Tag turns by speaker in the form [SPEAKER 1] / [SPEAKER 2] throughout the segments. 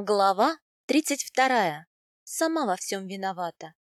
[SPEAKER 1] Глава 32. Сама во всем виновата.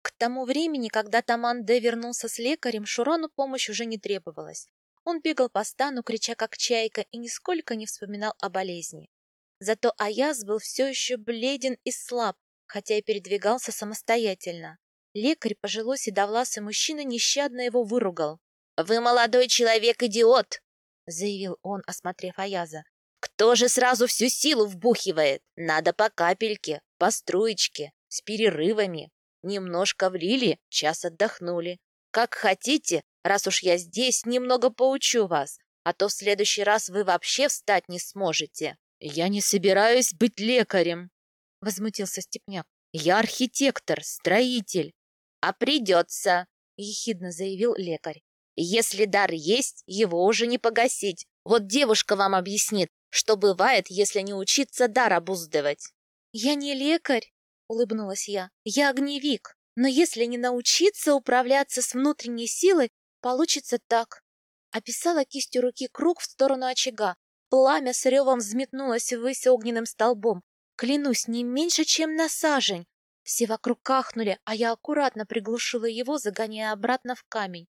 [SPEAKER 1] К тому времени, когда Таман Д. вернулся с лекарем, Шурону помощь уже не требовалась. Он бегал по стану, крича как чайка, и нисколько не вспоминал о болезни. Зато Аяз был все еще бледен и слаб, хотя и передвигался самостоятельно. Лекарь, пожилой седовласый мужчина, нещадно его выругал. «Вы, молодой человек, идиот!» — заявил он, осмотрев Аяза. Кто же сразу всю силу вбухивает? Надо по капельке, по струечке, с перерывами. Немножко влили, час отдохнули. Как хотите, раз уж я здесь, немного поучу вас, а то в следующий раз вы вообще встать не сможете. Я не собираюсь быть лекарем, — возмутился Степняк. Я архитектор, строитель. А придется, — ехидно заявил лекарь. Если дар есть, его уже не погасить. Вот девушка вам объяснит, что бывает, если не учиться дар обуздывать. «Я не лекарь», — улыбнулась я, — «я огневик. Но если не научиться управляться с внутренней силой, получится так». Описала кистью руки круг в сторону очага. Пламя с ревом взметнулось ввысь огненным столбом. Клянусь, не меньше, чем на сажень. Все вокруг кахнули, а я аккуратно приглушила его, загоняя обратно в камень.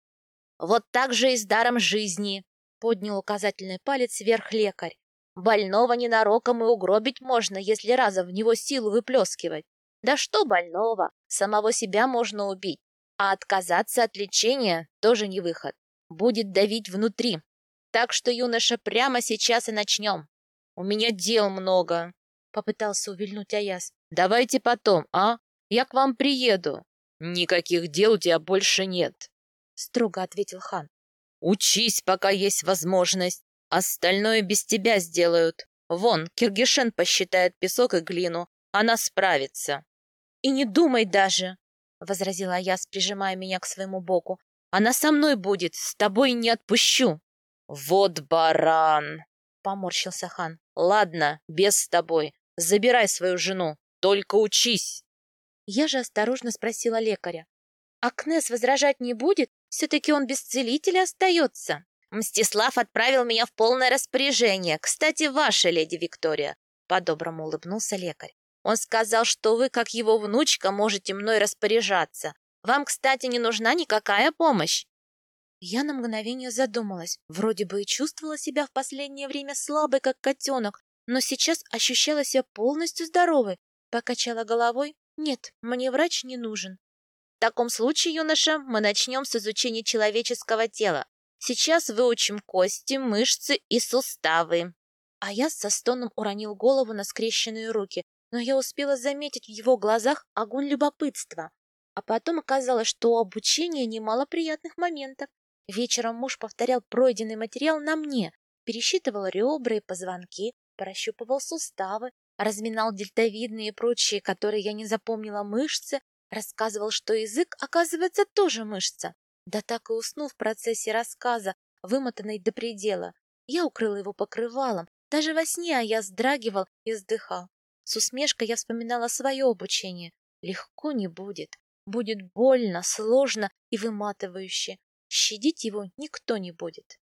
[SPEAKER 1] «Вот так же и с даром жизни!» — поднял указательный палец вверх лекарь. Больного ненароком и угробить можно, если разом в него силу выплескивать. Да что больного, самого себя можно убить. А отказаться от лечения тоже не выход. Будет давить внутри. Так что, юноша, прямо сейчас и начнем. У меня дел много, — попытался увильнуть Аяс. Давайте потом, а? Я к вам приеду. Никаких дел у тебя больше нет, — строго ответил хан. Учись, пока есть возможность. Остальное без тебя сделают. Вон, Киргишен посчитает песок и глину. Она справится. И не думай даже, — возразила я, прижимая меня к своему боку. Она со мной будет, с тобой не отпущу. Вот баран, — поморщился хан. Ладно, без с тобой. Забирай свою жену, только учись. Я же осторожно спросила лекаря. А Кнес возражать не будет? Все-таки он без целителя остается. Мстислав отправил меня в полное распоряжение. Кстати, ваша, леди Виктория, — по-доброму улыбнулся лекарь. Он сказал, что вы, как его внучка, можете мной распоряжаться. Вам, кстати, не нужна никакая помощь. Я на мгновение задумалась. Вроде бы и чувствовала себя в последнее время слабой, как котенок, но сейчас ощущала себя полностью здоровой. Покачала головой. Нет, мне врач не нужен. В таком случае, юноша, мы начнем с изучения человеческого тела. Сейчас выучим кости, мышцы и суставы. А я со стоном уронил голову на скрещенные руки, но я успела заметить в его глазах огонь любопытства. А потом оказалось, что у обучения немало приятных моментов. Вечером муж повторял пройденный материал на мне, пересчитывал ребра и позвонки, прощупывал суставы, разминал дельтовидные и прочие, которые я не запомнила мышцы, рассказывал, что язык, оказывается, тоже мышца. Да так и уснул в процессе рассказа, вымотанный до предела. Я укрыла его покрывалом. Даже во сне а я вздрагивал и вздыхал. С усмешкой я вспоминала свое обучение. Легко не будет. Будет больно, сложно и выматывающе. Щадить его никто не будет.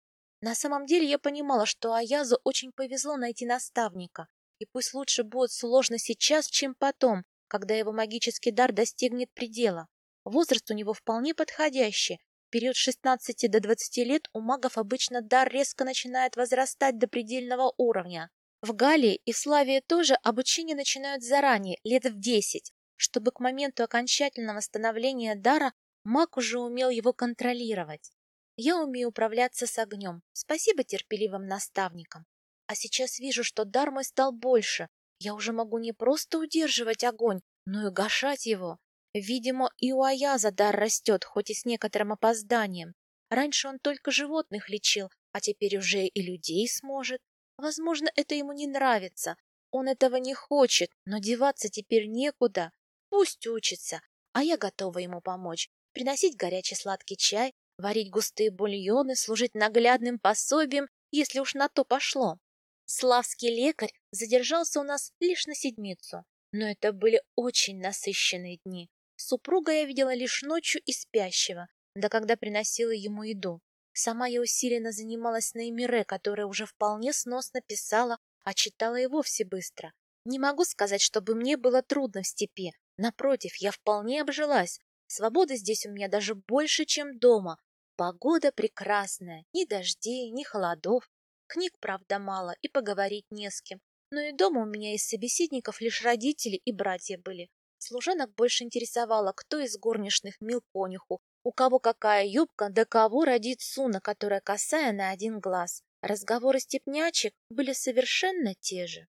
[SPEAKER 1] На самом деле я понимала, что Аязу очень повезло найти наставника. И пусть лучше будет сложно сейчас, чем потом, когда его магический дар достигнет предела. Возраст у него вполне подходящий. В период с 16 до 20 лет у магов обычно дар резко начинает возрастать до предельного уровня. В Галлии и Славии тоже обучение начинают заранее, лет в 10, чтобы к моменту окончательного становления дара маг уже умел его контролировать. Я умею управляться с огнем, спасибо терпеливым наставникам. А сейчас вижу, что дар мой стал больше. Я уже могу не просто удерживать огонь, но и гашать его. Видимо, и у Аяза дар растет, хоть и с некоторым опозданием. Раньше он только животных лечил, а теперь уже и людей сможет. Возможно, это ему не нравится. Он этого не хочет, но деваться теперь некуда. Пусть учится, а я готова ему помочь. Приносить горячий сладкий чай, варить густые бульоны, служить наглядным пособием, если уж на то пошло. Славский лекарь задержался у нас лишь на седмицу, но это были очень насыщенные дни. Супруга я видела лишь ночью и спящего, да когда приносила ему еду. Сама я усиленно занималась на Эмире, которая уже вполне сносно писала, а читала и вовсе быстро. Не могу сказать, чтобы мне было трудно в степи. Напротив, я вполне обжилась. Свободы здесь у меня даже больше, чем дома. Погода прекрасная, ни дождей, ни холодов. Книг, правда, мало, и поговорить не с кем. Но и дома у меня из собеседников лишь родители и братья были. Служанок больше интересовало, кто из горничных мил конюху, у кого какая юбка, да кого родит суна, которая косая на один глаз. Разговоры степнячек были совершенно те же.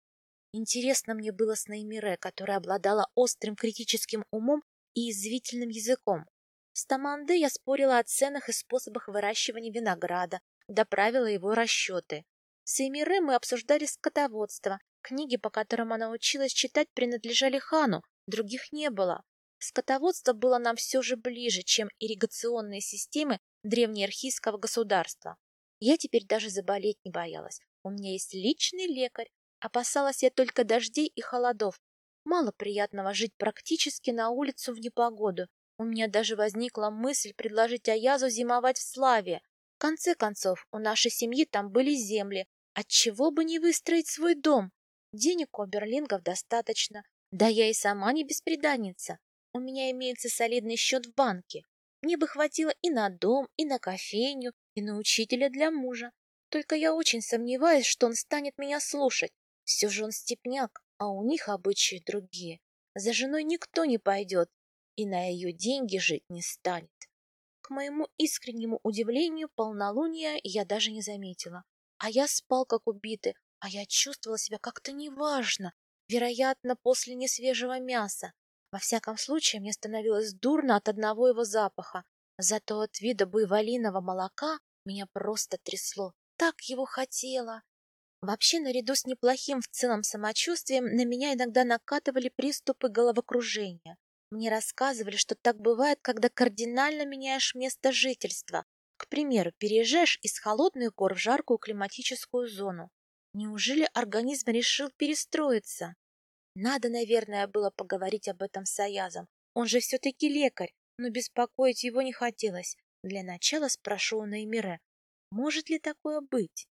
[SPEAKER 1] Интересно мне было с Неймире, которая обладала острым критическим умом и извительным языком. С Таманды я спорила о ценах и способах выращивания винограда, доправила его расчеты. С Эмире мы обсуждали скотоводство. Книги, по которым она училась читать, принадлежали хану, других не было. Скотоводство было нам все же ближе, чем ирригационные системы древнеархийского государства. Я теперь даже заболеть не боялась. У меня есть личный лекарь, Опасалась я только дождей и холодов. Мало приятного жить практически на улицу в непогоду. У меня даже возникла мысль предложить Аязу зимовать в Славе. В конце концов, у нашей семьи там были земли. Отчего бы не выстроить свой дом? Денег у берлингов достаточно. Да я и сама не бесприданница. У меня имеется солидный счет в банке. Мне бы хватило и на дом, и на кофейню, и на учителя для мужа. Только я очень сомневаюсь, что он станет меня слушать. Все же он степняк, а у них обычаи другие. За женой никто не пойдет и на ее деньги жить не станет. К моему искреннему удивлению, полнолуния я даже не заметила. А я спал как убитый, а я чувствовала себя как-то неважно, вероятно, после несвежего мяса. Во всяком случае, мне становилось дурно от одного его запаха. Зато от вида буйволиного молока меня просто трясло. Так его хотела. Вообще, наряду с неплохим в целом самочувствием, на меня иногда накатывали приступы головокружения. Мне рассказывали, что так бывает, когда кардинально меняешь место жительства. К примеру, переезжаешь из холодных гор в жаркую климатическую зону. Неужели организм решил перестроиться? Надо, наверное, было поговорить об этом с Аязом. Он же все-таки лекарь, но беспокоить его не хотелось. Для начала спрошу у Неймире, может ли такое быть?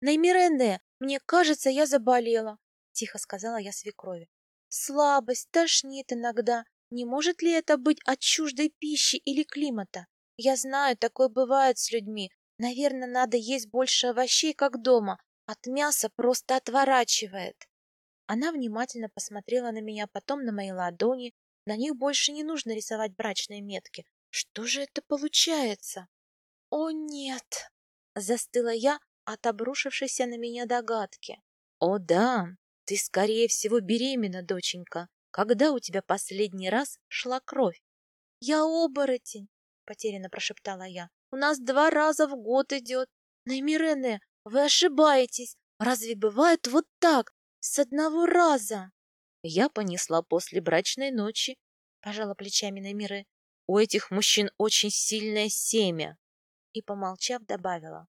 [SPEAKER 1] Неймирене, мне кажется, я заболела, тихо сказала я свекрови. Слабость, тошнит иногда. Не может ли это быть от чуждой пищи или климата? Я знаю, такое бывает с людьми. Наверное, надо есть больше овощей, как дома. От мяса просто отворачивает. Она внимательно посмотрела на меня, потом на мои ладони. На них больше не нужно рисовать брачные метки. Что же это получается? О, нет! Застыла я, от обрушившейся на меня догадки. «О да, ты, скорее всего, беременна, доченька. Когда у тебя последний раз шла кровь?» «Я оборотень», — потерянно прошептала я. «У нас два раза в год идет. Наймирене, вы ошибаетесь. Разве бывает вот так, с одного раза?» «Я понесла после брачной ночи», — пожала плечами Наймире. «У этих мужчин очень сильное семя». И, помолчав, добавила.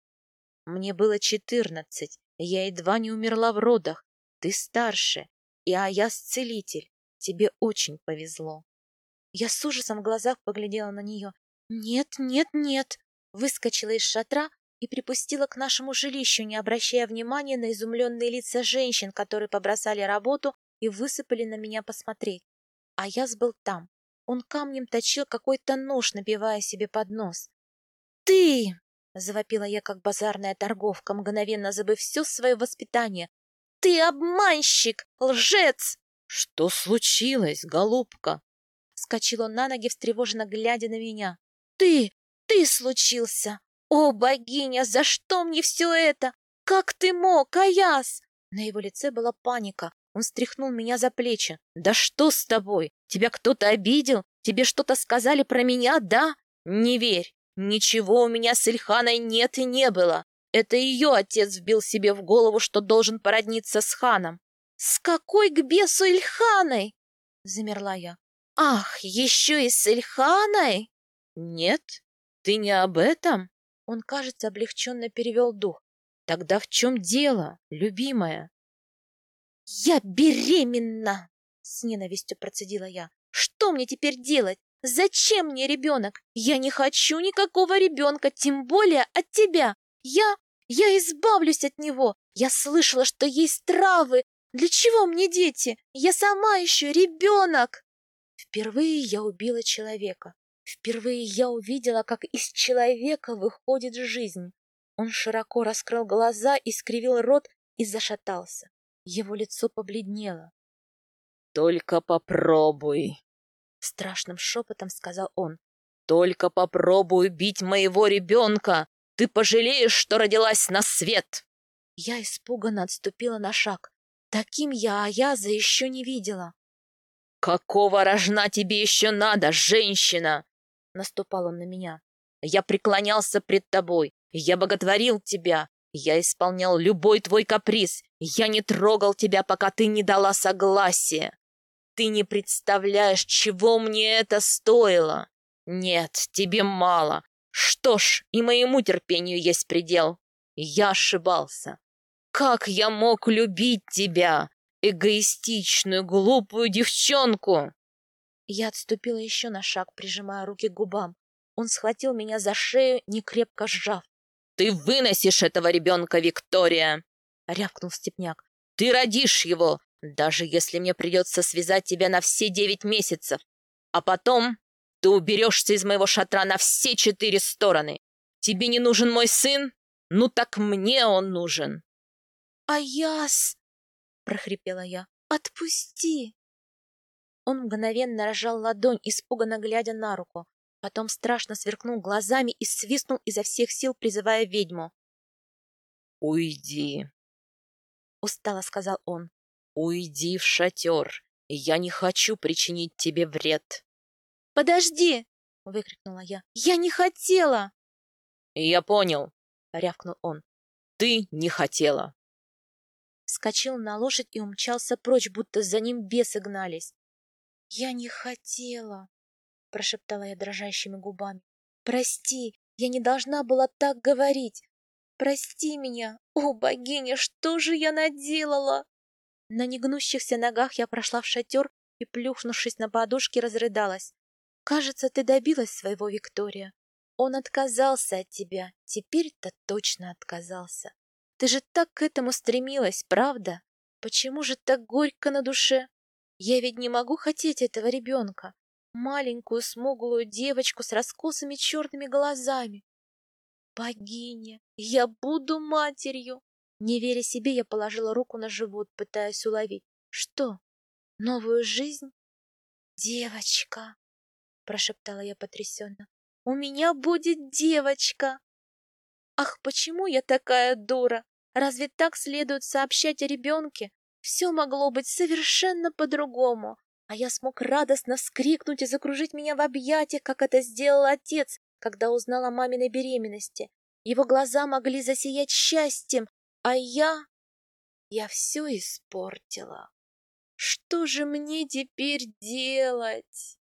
[SPEAKER 1] Мне было четырнадцать, я едва не умерла в родах. Ты старше, и а я целитель. Тебе очень повезло. Я с ужасом в глазах поглядела на нее. Нет, нет, нет. Выскочила из шатра и припустила к нашему жилищу, не обращая внимания на изумленные лица женщин, которые побросали работу и высыпали на меня посмотреть. А я был там. Он камнем точил какой-то нож, набивая себе под нос. «Ты!» Завопила я, как базарная торговка, мгновенно забыв все свое воспитание. «Ты обманщик! Лжец!» «Что случилось, голубка?» Скочил он на ноги, встревоженно глядя на меня. «Ты! Ты случился! О, богиня, за что мне все это? Как ты мог, Аяс?» На его лице была паника. Он стряхнул меня за плечи. «Да что с тобой? Тебя кто-то обидел? Тебе что-то сказали про меня, да? Не верь! Ничего у меня с Ильханой нет и не было. Это ее отец вбил себе в голову, что должен породниться с ханом. С какой к бесу Ильханой? Замерла я. Ах, еще и с Ильханой? Нет, ты не об этом? Он, кажется, облегченно перевел дух. Тогда в чем дело, любимая? Я беременна! С ненавистью процедила я. Что мне теперь делать? Зачем мне ребенок? Я не хочу никакого ребенка, тем более от тебя. Я... я избавлюсь от него. Я слышала, что есть травы. Для чего мне дети? Я сама еще ребенок!» Впервые я убила человека. Впервые я увидела, как из человека выходит жизнь. Он широко раскрыл глаза, искривил рот и зашатался. Его лицо побледнело.
[SPEAKER 2] «Только попробуй!»
[SPEAKER 1] Страшным шепотом сказал он.
[SPEAKER 2] «Только попробуй убить моего ребенка! Ты пожалеешь, что родилась на свет!»
[SPEAKER 1] Я испуганно отступила на шаг. Таким я Аяза еще не видела.
[SPEAKER 2] «Какого рожна тебе еще надо, женщина?» Наступал он на меня. «Я преклонялся пред тобой, я боготворил тебя, я исполнял любой твой каприз, я не трогал тебя, пока ты не дала согласия. Ты не представляешь, чего мне это стоило. Нет, тебе мало. Что ж, и моему терпению есть предел. Я ошибался. Как я мог любить тебя, эгоистичную, глупую девчонку?
[SPEAKER 1] Я отступила еще на шаг, прижимая руки к губам. Он схватил меня за шею, некрепко сжав.
[SPEAKER 2] «Ты выносишь этого ребенка, Виктория!» — рявкнул Степняк. «Ты родишь его, даже если мне придется связать тебя на все девять месяцев. А потом ты уберешься из моего шатра на все четыре стороны. Тебе не нужен мой сын? Ну так мне он нужен!»
[SPEAKER 1] «Аяс!» — прохрипела я. «Отпусти!» Он мгновенно разжал ладонь, испуганно глядя на руку. Потом страшно сверкнул глазами и свистнул изо всех сил, призывая ведьму.
[SPEAKER 2] «Уйди!»
[SPEAKER 1] — устало сказал он.
[SPEAKER 2] «Уйди в шатер! Я не хочу причинить тебе вред!»
[SPEAKER 1] «Подожди!» — выкрикнула я. «Я не хотела!»
[SPEAKER 2] «Я понял!» — рявкнул он. «Ты не хотела!»
[SPEAKER 1] Скочил на лошадь и умчался прочь, будто за ним бесы гнались. «Я не хотела!» — прошептала я дрожащими губами. «Прости, я не должна была так говорить! Прости меня! О, богиня, что же я наделала?» На негнущихся ногах я прошла в шатер и, плюхнувшись на подушке, разрыдалась. «Кажется, ты добилась своего, Виктория. Он отказался от тебя, теперь-то точно отказался. Ты же так к этому стремилась, правда? Почему же так горько на душе? Я ведь не могу хотеть этого ребенка, маленькую смуглую девочку с раскосыми черными глазами. Богиня, я буду матерью! Не веря себе, я положила руку на живот, пытаясь уловить. Что? Новую жизнь? Девочка, прошептала я потрясенно. У меня будет девочка! Ах, почему я такая дура? Разве так следует сообщать о ребенке? Все могло быть совершенно по-другому, а я смог радостно вскрикнуть и закружить меня в объятиях, как это сделал отец, когда узнал о маминой беременности. Его глаза могли засиять счастьем, а я... Я все испортила. Что же мне теперь делать?